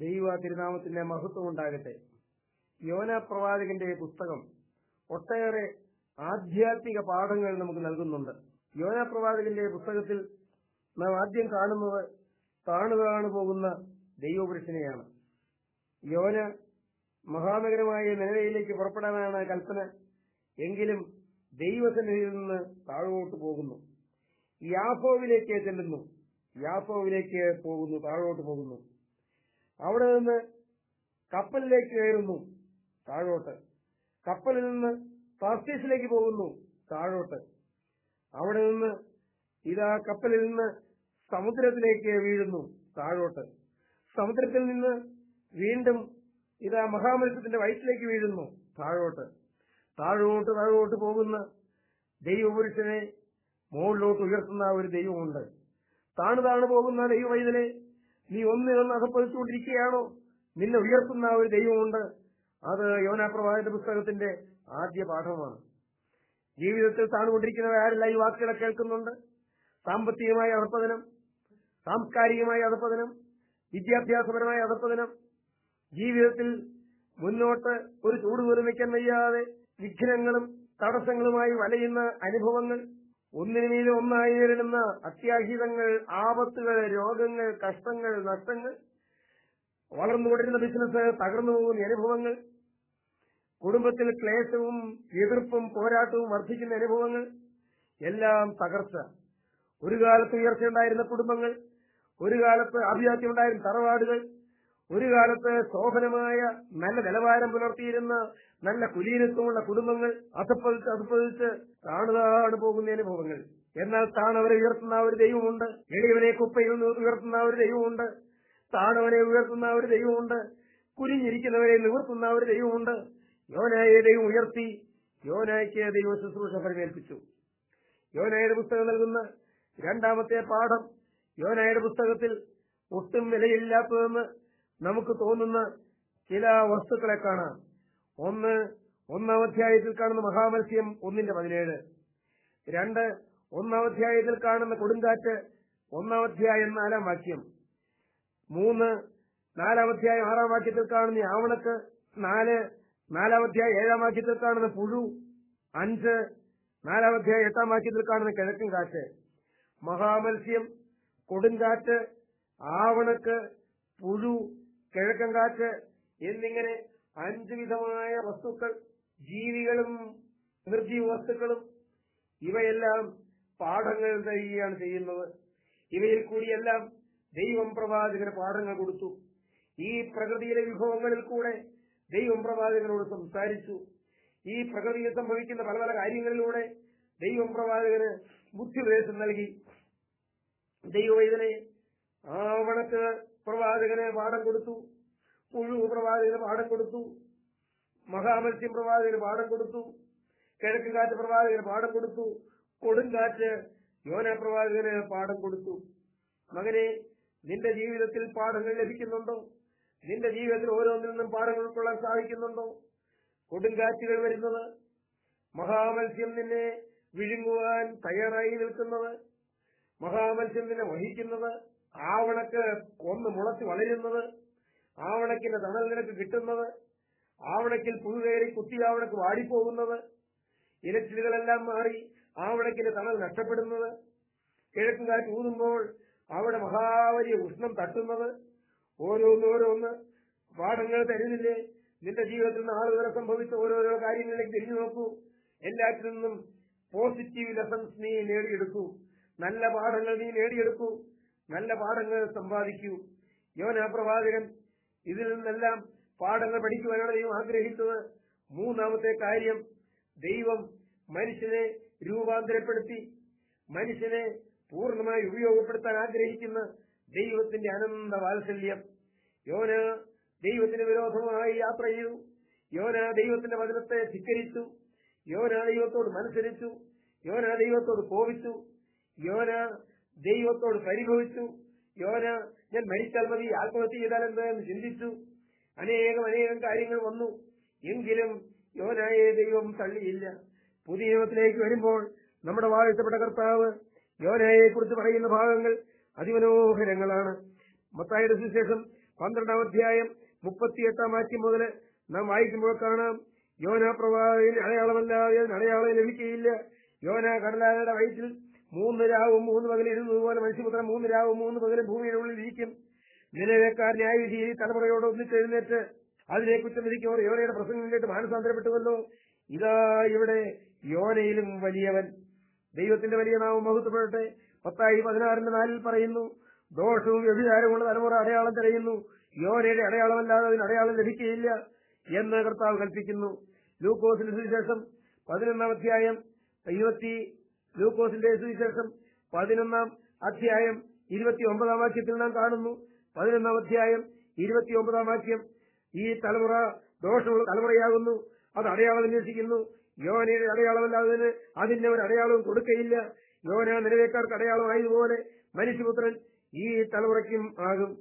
ദൈവ തിരുനാമത്തിന്റെ മഹത്വം ഉണ്ടാകട്ടെ. യോന പ്രവാചകന്റെ പുസ്തകം ഒട്ടേറെ ആധ്യാത്മിക പാഠങ്ങൾ നമുക്ക് നൽകുന്നുണ്ട്. യോന പ്രവാചകന്റെ പുസ്തകത്തിൽ നാം ആദ്യം കാണുന്നത് താണു താണു പോകുന്ന ദൈവപുരുഷനെയാണ്. യോന മഹാനഗരമായ നിലവിലേക്ക് പുറപ്പെടാനാണ് കൽപ്പന. എങ്കിലും ദൈവസന്നിധിയിൽ നിന്ന് താഴോട്ട് പോകുന്നു. യാഫോവിലേക്ക് ചെല്ലുന്നു. യാഫോവിലേക്ക് പോകുന്നു താഴോട്ട് പോകുന്നു. അവിടെ നിന്ന് കപ്പലിലേക്ക് കയറുന്നു താഴോട്ട്. കപ്പലിൽ നിന്ന് താർസീസിലേക്ക് പോകുന്നു താഴോട്ട്. അവിടെ നിന്ന് ഇതാ കപ്പലിൽ നിന്ന് സമുദ്രത്തിലേക്ക് വീഴുന്നു താഴോട്ട്. സമുദ്രത്തിൽ നിന്ന് വീണ്ടും ഇതാ മഹാമത്സ്യത്തിന്റെ വയറ്റിലേക്ക് വീഴുന്നു താഴോട്ട്. താഴോട്ട് താഴോട്ട് പോകുന്ന ദൈവപുരുഷനെ മുകളിലോട്ട് ഉയർത്തുന്ന ഒരു ദൈവമുണ്ട്. താണു താണു പോകുന്ന ദൈവവൈതലെ നീ ഒന്നിനൊന്ന് അകപ്പതിച്ചുകൊണ്ടിരിക്കുകയാണോ നിന്നെ ഉയർത്തുന്ന ഒരു ദൈവമുണ്ട്. അത് യോനാപ്രവാഹന്റെ പുസ്തകത്തിന്റെ ആദ്യ പാഠമാണ്. ജീവിതത്തിൽ താണുകൊണ്ടിരിക്കുന്നവരാരല്ല ഈ വാക്കുകളെ കേൾക്കുന്നുണ്ട്? സാമ്പത്തികമായ അധപ്പതനം സാംസ്കാരികമായ അധപ്പതനം വിദ്യാഭ്യാസപരമായ അധപ്പതനം ജീവിതത്തിൽ മുന്നോട്ട് ഒരു ചൂട് പോലും വയ്ക്കാൻ വയ്യാതെ വിഘ്നങ്ങളും തടസ്സങ്ങളുമായി വലയുന്ന അനുഭവങ്ങൾ ഒന്നിനുമീതെ ഒന്നായി വരുന്ന അത്യാഹിതങ്ങൾ ആപത്തുകൾ രോഗങ്ങൾ കഷ്ടങ്ങൾ നഷ്ടങ്ങൾ വളർന്നുകൊണ്ടിരുന്ന ബിസിനസ് തകർന്നു പോകുന്ന അനുഭവങ്ങൾ കുടുംബത്തിൽ ക്ലേശവും എതിർപ്പും പോരാട്ടവും വർദ്ധിക്കുന്ന അനുഭവങ്ങൾ എല്ലാം തകർച്ച. ഒരു കാലത്ത് ഉയർച്ചയുണ്ടായിരുന്ന കുടുംബങ്ങൾ ഒരു കാലത്ത് അഭിജാത്യമുണ്ടായിരുന്ന തറവാടുകൾ ഒരു കാലത്ത് ശോഭനമായ നല്ല നിലവാരം പുലർത്തിയിരുന്ന നല്ല കുലീനത്വമുള്ള കുടുംബങ്ങൾ അസപ്പതിച്ച് അധപ്പതിച്ച് താണുതാണ് പോകുന്ന അനുഭവങ്ങൾ എന്നാൽ താണവരെ ഉയർത്തുന്ന ഒരു ദൈവമുണ്ട്. എളിയവനെ കുപ്പയിൽ ഉയർത്തുന്ന ഒരു ദൈവമുണ്ട്. താണവനെ ഉയർത്തുന്ന ഒരു ദൈവമുണ്ട്. കുരിഞ്ഞിരിക്കുന്നവരെ നിവർത്തുന്ന ഒരു ദൈവമുണ്ട്. യോനായെ ദൈവം ഉയർത്തി യോനായ്ക്ക് ദൈവ ശുശ്രൂഷ പരിമേൽപ്പിച്ചു യോനായുടെ പുസ്തകം നൽകുന്ന രണ്ടാമത്തെ പാഠം യോനായുടെ പുസ്തകത്തിൽ ഒട്ടും വിലയില്ലാത്തതെന്ന് നമുക്ക് തോന്നുന്ന ചില വസ്തുക്കളെ കാണാം. ഒന്ന് ഒന്നാം അധ്യായത്തിൽ കാണുന്ന മഹാമത്സ്യം ഒന്നിന്റെ പതിനേഴ്. രണ്ട് ഒന്നാം അധ്യായത്തിൽ കാണുന്ന കൊടുങ്കാറ്റ് ഒന്നാം അധ്യായം നാലാം വാക്യം. മൂന്ന് നാലാം അധ്യായം ആറാം വാക്യത്തിൽ കാണുന്ന ആവണക്ക്. നാല് നാലാം അധ്യായം ഏഴാം വാക്യത്തിൽ കാണുന്ന പുഴു. അഞ്ച് നാലാം അധ്യായം എട്ടാം വാക്യത്തിൽ കാണുന്ന കിഴക്കൻ കാറ്റ്. മഹാമത്സ്യം കൊടുങ്കാറ്റ് ആവണക്ക് പുഴു കിഴക്കൻ കാറ്റ് എന്നിങ്ങനെ അഞ്ചു വിധമായ വസ്തുക്കൾ ജീവികളും നിർജീവ വസ്തുക്കളും ഇവയെല്ലാം പാഠങ്ങൾ തരികയാണ് ചെയ്യുന്നത്. ഇവയിൽ കൂടിയെല്ലാം ദൈവം പ്രവാചകന് പാഠങ്ങൾ കൊടുത്തു. ഈ പ്രകൃതിയിലെ വിഭവങ്ങളിൽ കൂടെ ദൈവം പ്രവാചകനോട് സംസാരിച്ചു. ഈ പ്രകൃതിയിൽ സംഭവിക്കുന്ന പല പല കാര്യങ്ങളിലൂടെ ദൈവം പ്രവാചകന് ബുദ്ധിപദേശം നൽകി. ദൈവവൈദനെ ആവണക്ക് പ്രവാചകന് പാഠം കൊടുത്തു. പുഴു പ്രവാചകന് പാഠം കൊടുത്തു. മഹാമത്സ്യം പ്രവാചകന് പാഠം കൊടുത്തു. കിഴക്ക് കാറ്റ് പ്രവാചകന് പാഠം കൊടുത്തു. കൊടുങ്കാറ്റ് യോന പ്രവാചകന് പാഠം കൊടുത്തു. മകനെ നിന്റെ ജീവിതത്തിൽ പാഠങ്ങൾ ലഭിക്കുന്നുണ്ടോ? നിന്റെ ജീവിതത്തിൽ ഓരോന്നിൽ നിന്നും പാഠങ്ങൾ ഉൾക്കൊള്ളാൻ സാധിക്കുന്നുണ്ടോ? കൊടുങ്കാറ്റുകൾ വരുന്നത് മഹാമത്സ്യം നിന്നെ വിഴുങ്ങുവാൻ തയ്യാറായി നിൽക്കുന്നത് മഹാമത്സ്യം നിന്നെ വഹിക്കുന്നത് ആവണക്ക് ഒന്ന് മുളച്ച് വളരുന്നത് ആവണക്കിന്റെ തണൽ നിനക്ക് കിട്ടുന്നത് ആവണക്കിൽ പുതുകയറി കുത്തിയാവണക്ക് വാടിപ്പോകുന്നത് ഇലച്ചിലുകളെല്ലാം മാറി ആവണക്കിന്റെ തണൽ നഷ്ടപ്പെടുന്നത് കിഴക്കും കാറ്റ് ഊതുമ്പോൾ അവിടെ മഹാവലിയ ഉഷ്ണം തട്ടുന്നത് ഓരോന്നോരോന്ന് പാഠങ്ങൾ തരുന്നില്ലേ? നിന്റെ ജീവിതത്തിൽ നിന്ന് ആളുകളെ സംഭവിച്ച ഓരോരോ കാര്യങ്ങളിലേക്ക് തിരിഞ്ഞു നോക്കൂ. എല്ലാറ്റിൽ നിന്നും പോസിറ്റീവ് ലെസൺസ് നീ നേടിയെടുക്കൂ. നല്ല പാഠങ്ങൾ നീ നേടിയെടുക്കൂ. നല്ല പാഠങ്ങൾ സമ്പാദിക്കൂ. യോന പ്രവാചകൻ ഇതിൽ നിന്നെല്ലാം പാഠങ്ങൾ പഠിക്കുവാനാണ് ദൈവം ആഗ്രഹിച്ചത്. മൂന്നാമത്തെ കാര്യം ദൈവം മനുഷ്യനെ രൂപാന്തരപ്പെടുത്തി മനുഷ്യനെ പൂർണമായി ഉപയോഗപ്പെടുത്താൻ ആഗ്രഹിക്കുന്ന ദൈവത്തിന്റെ അനന്ത വാത്സല്യം. യോന ദൈവത്തിന് വിരോധമായി യാത്ര ചെയ്തു. യോന ദൈവത്തിന്റെ വചനത്തെ ധിക്കരിച്ചു. യോന ദൈവത്തോട് മത്സരിച്ചു. യോന ദൈവത്തോട് കോപിച്ചു. യോന ദൈവത്തോട് പരിഭവിച്ചു. യോന ഞാൻ മരിച്ചാൽ മതി ആത്മഹത്യ ചെയ്താൽ എന്താ എന്ന് ചിന്തിച്ചു. അനേകം അനേകം കാര്യങ്ങൾ വന്നു. എങ്കിലും യോനായ ദൈവം തള്ളിയില്ല. പുതിയ നിയമത്തിലേക്ക് വരുമ്പോൾ നമ്മുടെ വാഴ്ത്തപ്പെട്ട കർത്താവ് യോനയെ കുറിച്ച് പറയുന്ന ഭാഗങ്ങൾ അതിമനോഹരങ്ങളാണ്. മത്തായുടെ സുശേഷം പന്ത്രണ്ടാം അധ്യായം മുപ്പത്തിയെട്ടാം വാക്യം മുതൽ നാം വായിക്കുമ്പോൾ കാണാം യോന പ്രവാചകന് അടയാളമല്ലാതെ അടയാളം ലഭിക്കുകയില്ല. യോന കടലായുടെ വയറ്റിൽ മൂന്ന് രാവും മൂന്ന് പകലും ഇരുന്നതുപോലെ മനുഷ്യപുത്രൻ മൂന്ന് രാവും മൂന്ന് പകലും ഭൂമിയുടെ ഉള്ളിൽ ഇരിക്കും നിലവേക്കാർ ന്യായവിധി തലമുറയോട് ഒന്നിച്ചെഴുന്നേറ്റ് അതിനെ കുറ്റം അവർ യോനയുടെ പ്രസംഗം കേട്ട് മാനസാന്തരപ്പെട്ടുവല്ലോ. ഇതാ ഇവിടെ യോനയിലും വലിയവൻ. ദൈവത്തിന്റെ വലിയ നാമം മഹത്വപ്പെടട്ടെ. പത്തായി പതിനാറിന്റെ നാലിൽ പറയുന്നു ദോഷവും വ്യഭിചാരമുള്ള തലമുറ അടയാളം തിരയുന്നു യോനയുടെ അടയാളമല്ലാതെ അതിന് അടയാളം ലഭിക്കുകയില്ല എന്ന് കർത്താവ് കൽപ്പിക്കുന്നു. ലൂക്കോസിന്റെ സുവിശേഷം പതിനൊന്നാം അധ്യായം ഇരുപത്തി ലൂക്കോസിന്റെ സുവിശേഷം പതിനൊന്നാം അധ്യായം ഇരുപത്തിയൊമ്പതാം വാക്യത്തിൽ നാം കാണുന്നു. പതിനൊന്നാം അധ്യായം ഇരുപത്തിയൊമ്പതാം വാക്യം ഈ തലമുറ ദോഷമുള്ള തലമുറയാകുന്നു. അത് അടയാളം അന്വേഷിക്കുന്നു. യോനയുടെ അടയാളമല്ലാതെ അതിന്റെ ഒരു അടയാളവും കൊടുക്കയില്ല. യോന നിലവേക്കാർക്ക് അടയാളമായതുപോലെ മനുഷ്യപുത്രൻ ഈ തലമുറയ്ക്കും ആകും.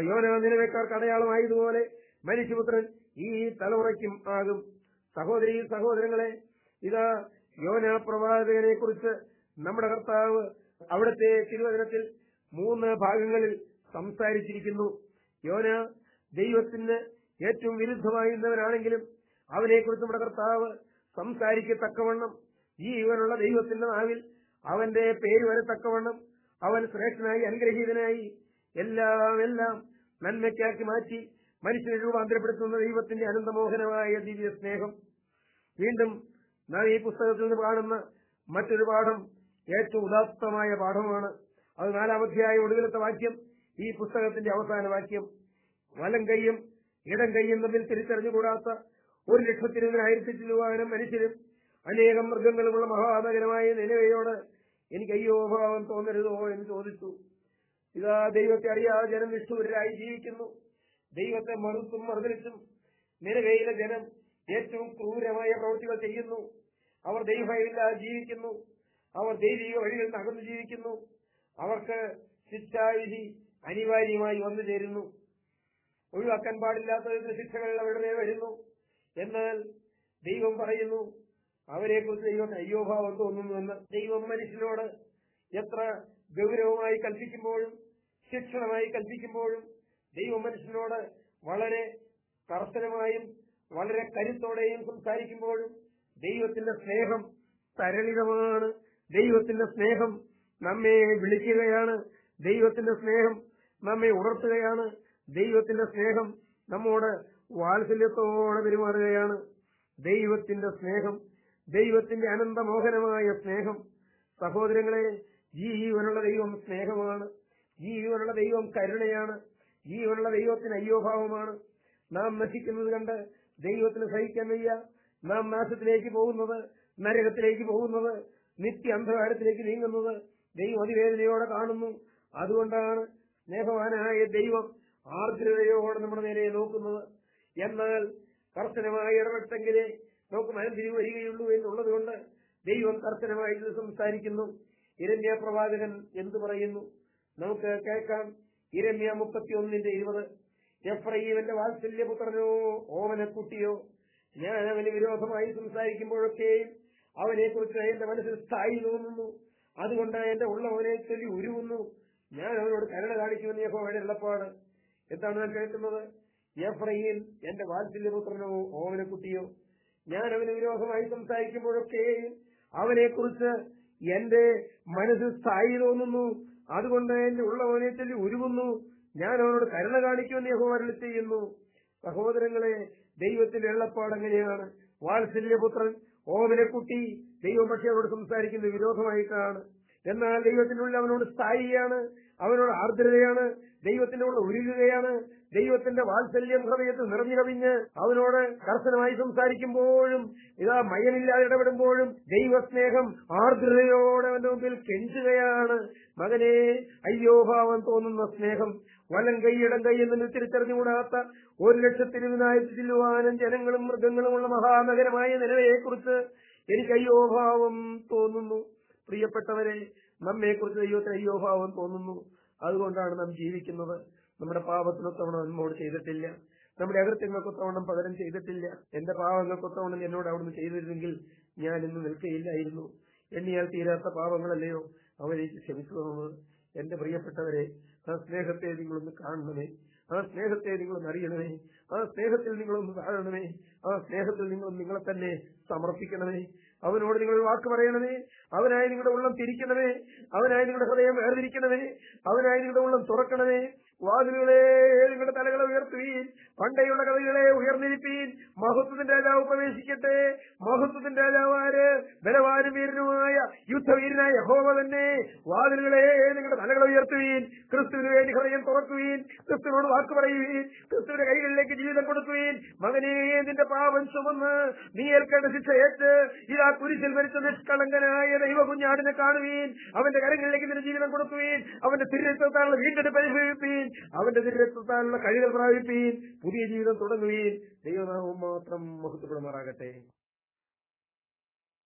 യോന നിലവേക്കാർക്ക് അടയാളമായതുപോലെ മനുഷ്യപുത്രൻ ഈ തലമുറയ്ക്കും ആകും. സഹോദരി സഹോദരങ്ങളെ ഇതാ യോന പ്രവാചകനെ കുറിച്ച് നമ്മുടെ കർത്താവ് അവിടുത്തെ തിരുവചനത്തിൽ മൂന്ന് ഭാഗങ്ങളിൽ സംസാരിച്ചിരിക്കുന്നു. യോന ദൈവത്തിന് ഏറ്റവും വിരുദ്ധമായിരുന്നവനാണെങ്കിലും അവനെക്കുറിച്ച് നമ്മുടെ കർത്താവ് സംസാരിക്കത്തക്കവണ്ണം ജീവനുള്ള ദൈവത്തിന്റെ നാവിൽ അവന്റെ പേര് വരത്തക്കവണ്ണം അവൻ ശ്രേഷ്ഠനായി അനുഗ്രഹീതനായി എല്ലാം എല്ലാം നന്മയ്ക്കാക്കി മാറ്റി മനുഷ്യനെ രൂപാന്തരപ്പെടുത്തുന്ന ദൈവത്തിന്റെ അനന്തമോഹനമായ ദിവ്യ സ്നേഹം വീണ്ടും നാം ഈ പുസ്തകത്തിൽ നിന്ന് കാണുന്ന മറ്റൊരു പാഠം ഏറ്റവും ഉദാത്തമായ പാഠമാണ്. അത് നാലാമധ്യായ ഒടുവിലത്തെ വാക്യം ഈ പുസ്തകത്തിന്റെ അവസാന വാക്യം. വലം കൈയും ഇടം കൈയും തമ്മിൽ തിരിച്ചറിഞ്ഞുകൂടാത്ത ഒരു ലക്ഷത്തിരുപതിനായിരത്തി ചില്ലുവാനും മനുഷ്യരും അനേകം മൃഗങ്ങളുമുള്ള മഹാനഗരമായ നിലവയോട് എനിക്ക് അയ്യോ ഭാവം തോന്നരുതോ എന്ന് ചോദിച്ചു. ഇതാ ദൈവത്തെ അറിയാതെ ജനം നിഷ്ഠൂരായി ജീവിക്കുന്നു. ദൈവത്തെ മറുത്തും മറുതലിച്ചും നിലവയിലെ ജനം ഏറ്റവും ക്രൂരമായ പ്രവൃത്തികൾ ചെയ്യുന്നു. അവർ ദൈവഭയമില്ലാതെ ജീവിക്കുന്നു. അവർ ദൈവിക വഴികളിൽ നിന്ന് അകന്നു ജീവിക്കുന്നു. അവർക്ക് ശിക്ഷാവിധി അനിവാര്യമായി വന്നു ചേരുന്നു. ഒഴിവാക്കാൻ പാടില്ലാത്ത വിധ ശിക്ഷകൾ അവരുടെ വരുന്നു. എന്നാൽ ദൈവം പറയുന്നു അവരെക്കുറിച്ച് ദൈവം അയ്യോഭാവം തോന്നുന്നുവെന്ന് ദൈവം മനുഷ്യനോട് എത്ര ഗൗരവമായി കൽപ്പിക്കുമ്പോഴും ശിക്ഷണമായി കൽപ്പിക്കുമ്പോഴും ദൈവം മനുഷ്യനോട് വളരെ കർശനമായും വളരെ കരുത്തോടെയും സംസാരിക്കുമ്പോഴും ദൈവത്തിന്റെ സ്നേഹം തരളിതമാണ് ദൈവത്തിന്റെ സ്നേഹം നമ്മെ വിളിക്കുകയാണ്. ദൈവത്തിന്റെ സ്നേഹം നമ്മെ ഉണർത്തുകയാണ്. ദൈവത്തിന്റെ സ്നേഹം നമ്മോട് വാത്സല്യത്തോടെ പെരുമാറുകയാണ്. ദൈവത്തിന്റെ സ്നേഹം ദൈവത്തിന്റെ അനന്തമോഹനമായ സ്നേഹം. സഹോദരങ്ങളെ ജീവനുള്ള ദൈവം സ്നേഹമാണ്. ജീവനുള്ള ദൈവം കരുണയാണ്. ജീവനുള്ള ദൈവത്തിന് അയ്യോഭാവമാണ്. നാം നശിക്കുന്നത് കണ്ട് ദൈവത്തിന് സഹിക്കാൻ വയ്യ. നാം നാശത്തിലേക്ക് പോകുന്നത് നരകത്തിലേക്ക് പോകുന്നത് നിത്യ അന്ധകാരത്തിലേക്ക് നീങ്ങുന്നത് ദൈവം അതിവേദനയോടെ കാണുന്നു. അതുകൊണ്ടാണ് സ്നേഹവാനായ ദൈവം ആർദ്രതയോടെ നമ്മുടെ നേരെ നോക്കുന്നത്. എന്നാൽ കർശനമായി ഇടപെട്ടെങ്കിലേ നമുക്ക് മനംതിരിവ് വരികയുള്ളൂ എന്നുള്ളതുകൊണ്ട് ദൈവം കർശനമായി ഇത് സംസാരിക്കുന്നു. ഇരമ്യ പ്രവാചകൻ എന്തു പറയുന്നു? നമുക്ക് കേൾക്കാം. ഇരമ്യ മുപ്പത്തിയൊന്നിന്റെ ഇരുപത്. എഫ്രൈവന്റെ വാത്സല്യപുത്രനോ ഓമനക്കുട്ടിയോ ഞാൻ അവന് വിരോധമായി സംസാരിക്കുമ്പോഴൊക്കെയും അവനെക്കുറിച്ച് എന്റെ മനസ്സിൽ സ്ഥായി തോന്നുന്നു. അതുകൊണ്ട് എന്റെ ഉള്ളവനെ ചൊല്ലി ഉരുവുന്നു. ഞാൻ അവനോട് കരുണ കാണിക്കുമെന്ന് യഹോവയുടെ ഉള്ളപ്പാട് എന്താണ് ഞാൻ കേൾക്കുന്നത്? എഫ്രൈൻ എന്റെ വാത്സല്യപുത്രനോ ഓമനക്കുട്ടിയോ ഞാൻ അവന് വിരോധമായി സംസാരിക്കുമ്പോഴൊക്കെയും അവനെക്കുറിച്ച് എന്റെ മനസ്സിൽ സ്ഥായി തോന്നുന്നു. അതുകൊണ്ട് എന്റെ ഉള്ളവനെ ചൊല്ലി ഉരുവുന്നു. ഞാൻ അവനോട് കരുണ കാണിക്കുമെന്ന് യഹോ അരളി ചെയ്യുന്നു. സഹോദരങ്ങളെ ദൈവത്തിന്റെ എള്ളപ്പാട് എങ്ങനെയാണ്? വാത്സല്യപുത്രൻ ഓമനക്കുട്ടി ദൈവം പക്ഷെ അവനോട് സംസാരിക്കുന്നത് വിരോധമായിട്ടാണ്. എന്നാൽ ദൈവത്തിന്റെ ഉള്ളിൽ അവനോട് സ്ഥായിയാണ് അവനോട് ആർദ്രതയാണ് ദൈവത്തിന്റെ ഉള്ള ഉരുകുകയാണ് ദൈവത്തിന്റെ വാത്സല്യം ഹൃദയത്തിൽ നിറഞ്ഞു കവിഞ്ഞ് അവനോട് കർശനമായി സംസാരിക്കുമ്പോഴും ഇതാ മയനില്ലാതെ ഇടപെടുമ്പോഴും ദൈവസ്നേഹം ആർദ്രതയോടെ അവന്റെ മുമ്പിൽ കെഞ്ചുകയാണ്. മകനെ അയ്യോഭാവം തോന്നുന്ന സ്നേഹം വലം കൈ ഇടം കൈ എന്ന് തിരിച്ചറിഞ്ഞുകൂടാത്ത ഒരു ലക്ഷത്തി ഇരുപതിനായിരത്തി ചില്ലുവാനും ജനങ്ങളും മൃഗങ്ങളുമുള്ള മഹാനഗരമായ നിലവയെക്കുറിച്ച് എനിക്ക് അയ്യോഭാവം തോന്നുന്നു. പ്രിയപ്പെട്ടവരെ നമ്മെക്കുറിച്ച് ദൈവത്തിന് അയ്യോഭാവം തോന്നുന്നു. അതുകൊണ്ടാണ് നാം ജീവിക്കുന്നത്. നമ്മുടെ പാപത്തിനൊത്തവണം നമ്മോട് ചെയ്തിട്ടില്ല. നമ്മുടെ അകൃത്യങ്ങൾക്കൊത്തവണ്ണം പകരം ചെയ്തിട്ടില്ല. എന്റെ പാവങ്ങൾക്കൊത്തവണ്ണം എന്നോട് അവിടുന്ന് ചെയ്തിരുന്നെങ്കിൽ ഞാൻ ഇന്ന് നിൽക്കുകയില്ലായിരുന്നു. എണ്ണിയാൽ തീരാത്ത പാപങ്ങളല്ലയോ അവരേക്ക് ക്ഷമിച്ചു തന്നത് എന്റെ പ്രിയപ്പെട്ടവരെ ആ സ്നേഹത്തെ നിങ്ങളൊന്ന് കാണണമേ. ആ സ്നേഹത്തെ നിങ്ങളൊന്ന് അറിയണമേ. ആ സ്നേഹത്തിൽ നിങ്ങളൊന്ന് താഴണമേ ആ സ്നേഹത്തിൽ നിങ്ങൾ നിങ്ങളെ തന്നെ സമർപ്പിക്കണമേ. അവനോട് നിങ്ങൾ ഒരു വാക്ക് പറയണമേ. അവനായി നിങ്ങളുടെ ഉള്ളം തിരിക്കണമേ. അവനായി നിങ്ങളുടെ ഹൃദയം വേർതിരിക്കണമേ. അവനായി നിങ്ങളുടെ ഉള്ളം തുറക്കണമേ. വാതിലുകളെ നിങ്ങളുടെ തലകളെ ഉയർത്തുവീൻ. പണ്ടയുള്ള കഥകളെ ഉയർന്നിരിപ്പീൻ. മഹത്വത്തിന്റെ രാജാവ് പ്രവേശിക്കട്ടെ മഹത്വത്തിന്റെ രാജാവാര് ബലവാനും വീരനുമായ യുദ്ധവീരനായ യഹോവ തന്നെ വാതിലുകളെ നിങ്ങളുടെ തലകളെ ഉയർത്തുവീൻ. ക്രിസ്തുവിന് വേണ്ടി ഹൃദയം തുറക്കുവീൻ. ക്രിസ്തുവിനോട് വാക്ക് പറയുവീൻ. ക്രിസ്തുവിന്റെ കൈകളിലേക്ക് ജീവിതം കൊടുക്കുവീൻ. മകനെ നിന്റെ പാപം ചുമന്ന് നീ ഏൽക്കേണ്ട ശിക്ഷ ഏറ്റ്. ഇതാ കുരിശിൽ മരിച്ച നിഷ്കളങ്കനായ ദൈവ കുഞ്ഞാടിനെ കാണുവീൻ. അവന്റെ കരങ്ങളിലേക്ക് നിന്റെ ജീവിതം കൊടുക്കുവീൻ. അവന്റെ തിരുരക്തത്താലുള്ള വീണ്ടെടുപ്പ് അനുഭവിപ്പീൻ. അവന്റെ തിരുരക്തത്താലുള്ള കഴികൾ പ്രാപിപ്പീൻ. പുതിയ ജീവിതം തുടങ്ങുകയും ദൈവനാമം മാത്രം മഹത്വപ്പെടുമാറാകട്ടെ.